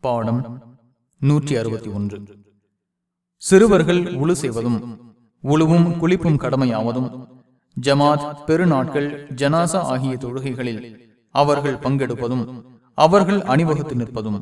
பாடம் நூற்றி அறுபத்தி ஒன்று. சிறுவர்கள் உழு செய்வதும் உழுவும் குளிப்பும் கடமையாவதும் ஜமாத் பெருநாட்கள் ஜனாசா ஆகிய தொழுகைகளில் அவர்கள் பங்கெடுப்பதும் அவர்கள் அணிவகுத்து நிற்பதும்.